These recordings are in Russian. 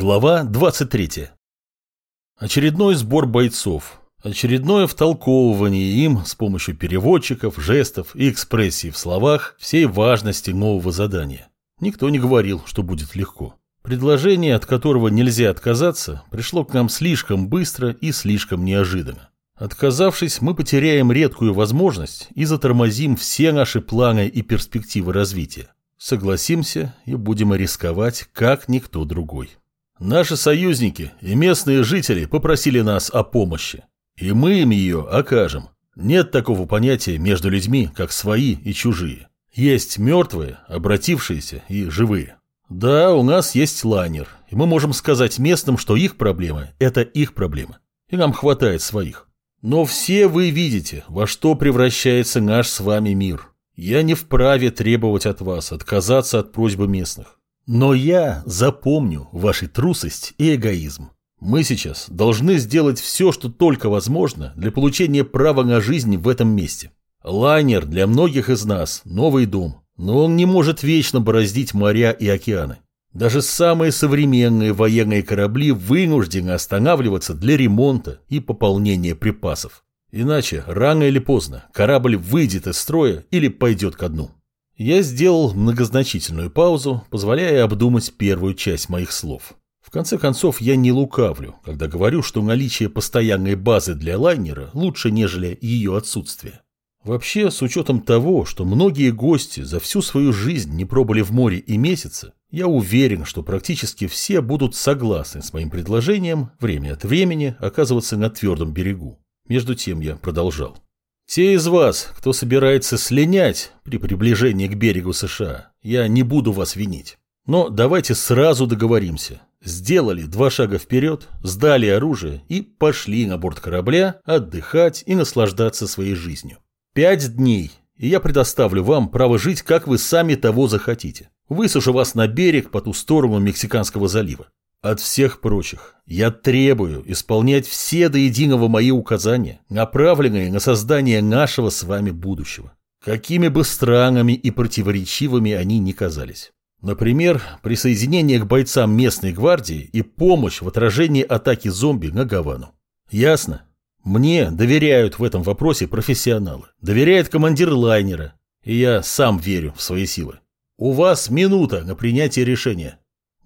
Глава 23. Очередной сбор бойцов. Очередное втолковывание им с помощью переводчиков, жестов и экспрессий в словах всей важности нового задания. Никто не говорил, что будет легко. Предложение, от которого нельзя отказаться, пришло к нам слишком быстро и слишком неожиданно. Отказавшись, мы потеряем редкую возможность и затормозим все наши планы и перспективы развития. Согласимся и будем рисковать, как никто другой. Наши союзники и местные жители попросили нас о помощи. И мы им ее окажем. Нет такого понятия между людьми, как свои и чужие. Есть мертвые, обратившиеся и живые. Да, у нас есть лайнер, и мы можем сказать местным, что их проблемы – это их проблемы. И нам хватает своих. Но все вы видите, во что превращается наш с вами мир. Я не вправе требовать от вас отказаться от просьбы местных. Но я запомню вашу трусость и эгоизм. Мы сейчас должны сделать все, что только возможно для получения права на жизнь в этом месте. Лайнер для многих из нас – новый дом, но он не может вечно бороздить моря и океаны. Даже самые современные военные корабли вынуждены останавливаться для ремонта и пополнения припасов. Иначе, рано или поздно, корабль выйдет из строя или пойдет ко дну. Я сделал многозначительную паузу, позволяя обдумать первую часть моих слов. В конце концов, я не лукавлю, когда говорю, что наличие постоянной базы для лайнера лучше, нежели ее отсутствие. Вообще, с учетом того, что многие гости за всю свою жизнь не пробыли в море и месяца, я уверен, что практически все будут согласны с моим предложением время от времени оказываться на твердом берегу. Между тем я продолжал. Те из вас, кто собирается слинять при приближении к берегу США, я не буду вас винить. Но давайте сразу договоримся. Сделали два шага вперед, сдали оружие и пошли на борт корабля отдыхать и наслаждаться своей жизнью. Пять дней, и я предоставлю вам право жить, как вы сами того захотите. Высушу вас на берег по ту сторону Мексиканского залива. От всех прочих я требую исполнять все до единого мои указания, направленные на создание нашего с вами будущего. Какими бы странными и противоречивыми они ни казались. Например, присоединение к бойцам местной гвардии и помощь в отражении атаки зомби на Гавану. Ясно? Мне доверяют в этом вопросе профессионалы. Доверяет командир лайнера. И я сам верю в свои силы. У вас минута на принятие решения.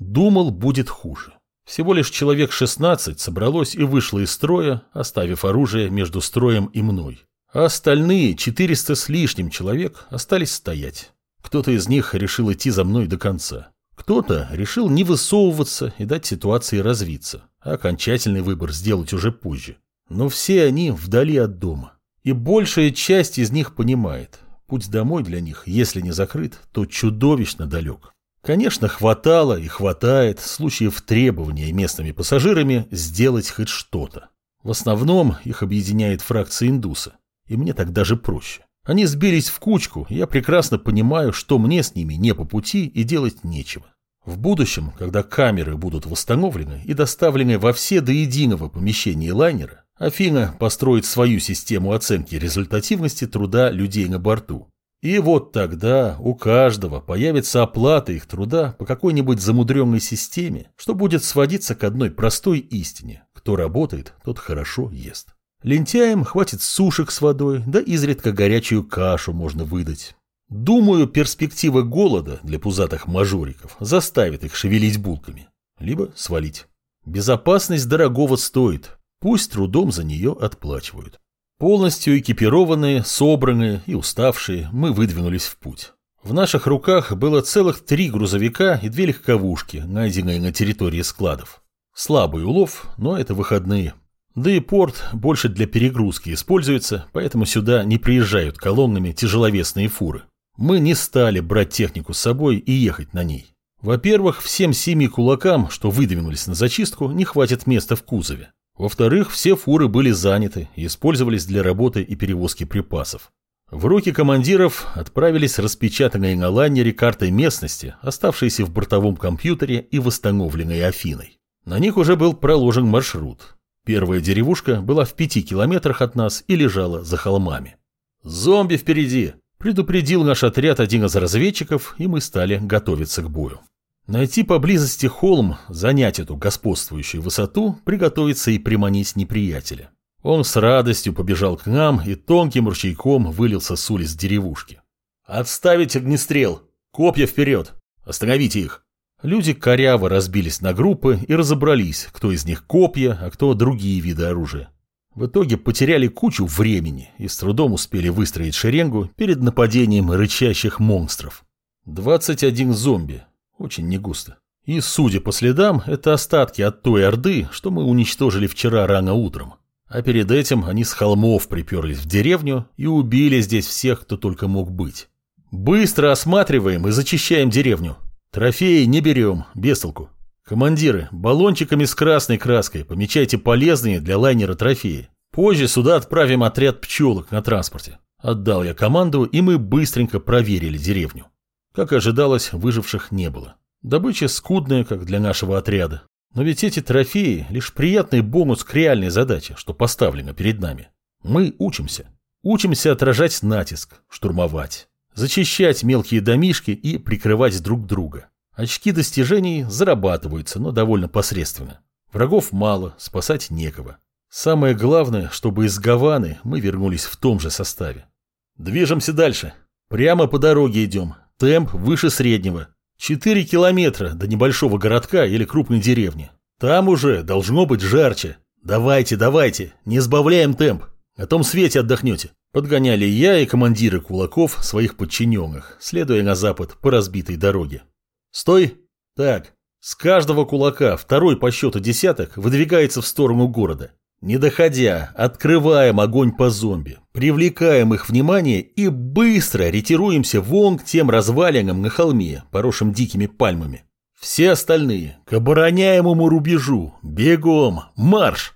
Думал, будет хуже. Всего лишь человек 16 собралось и вышло из строя, оставив оружие между строем и мной. А остальные 400 с лишним человек остались стоять. Кто-то из них решил идти за мной до конца. Кто-то решил не высовываться и дать ситуации развиться, а окончательный выбор сделать уже позже. Но все они вдали от дома. И большая часть из них понимает, путь домой для них, если не закрыт, то чудовищно далек. Конечно, хватало и хватает случаев требования местными пассажирами сделать хоть что-то. В основном их объединяет фракция индуса, и мне так даже проще. Они сбились в кучку, я прекрасно понимаю, что мне с ними не по пути и делать нечего. В будущем, когда камеры будут восстановлены и доставлены во все до единого помещения лайнера, Афина построит свою систему оценки результативности труда людей на борту и вот тогда у каждого появится оплата их труда по какой-нибудь замудренной системе, что будет сводиться к одной простой истине. Кто работает, тот хорошо ест. Лентяям хватит сушек с водой, да изредка горячую кашу можно выдать. Думаю, перспектива голода для пузатых мажориков заставит их шевелить булками. Либо свалить. Безопасность дорогого стоит. Пусть трудом за нее отплачивают. Полностью экипированные, собранные и уставшие, мы выдвинулись в путь. В наших руках было целых три грузовика и две легковушки, найденные на территории складов. Слабый улов, но это выходные. Да и порт больше для перегрузки используется, поэтому сюда не приезжают колоннами тяжеловесные фуры. Мы не стали брать технику с собой и ехать на ней. Во-первых, всем семи кулакам, что выдвинулись на зачистку, не хватит места в кузове. Во-вторых, все фуры были заняты и использовались для работы и перевозки припасов. В руки командиров отправились распечатанные на лайнере карты местности, оставшиеся в бортовом компьютере и восстановленные Афиной. На них уже был проложен маршрут. Первая деревушка была в пяти километрах от нас и лежала за холмами. «Зомби впереди!» – предупредил наш отряд один из разведчиков, и мы стали готовиться к бою. Найти поблизости холм, занять эту господствующую высоту, приготовиться и приманить неприятеля. Он с радостью побежал к нам и тонким ручейком вылился с улиц деревушки. «Отставить огнестрел! Копья вперед! Остановите их!» Люди коряво разбились на группы и разобрались, кто из них копья, а кто другие виды оружия. В итоге потеряли кучу времени и с трудом успели выстроить шеренгу перед нападением рычащих монстров. 21 зомби. Очень негусто. И, судя по следам, это остатки от той орды, что мы уничтожили вчера рано утром. А перед этим они с холмов приперлись в деревню и убили здесь всех, кто только мог быть. Быстро осматриваем и зачищаем деревню. Трофеи не берем, без толку. Командиры, баллончиками с красной краской помечайте полезные для лайнера трофеи. Позже сюда отправим отряд пчелок на транспорте. Отдал я команду, и мы быстренько проверили деревню. Как ожидалось, выживших не было. Добыча скудная, как для нашего отряда. Но ведь эти трофеи – лишь приятный бонус к реальной задаче, что поставлено перед нами. Мы учимся. Учимся отражать натиск, штурмовать зачищать мелкие домишки и прикрывать друг друга. Очки достижений зарабатываются, но довольно посредственно. Врагов мало, спасать некого. Самое главное, чтобы из Гаваны мы вернулись в том же составе. Движемся дальше. Прямо по дороге идем. Темп выше среднего. Четыре километра до небольшого городка или крупной деревни. Там уже должно быть жарче. Давайте, давайте, не сбавляем темп. На том свете отдохнете. Подгоняли я и командиры кулаков своих подчиненных, следуя на запад по разбитой дороге. «Стой! Так, с каждого кулака второй по счету десяток выдвигается в сторону города. Не доходя, открываем огонь по зомби, привлекаем их внимание и быстро ретируемся вон к тем развалинам на холме, поросшим дикими пальмами. Все остальные к обороняемому рубежу, бегом, марш!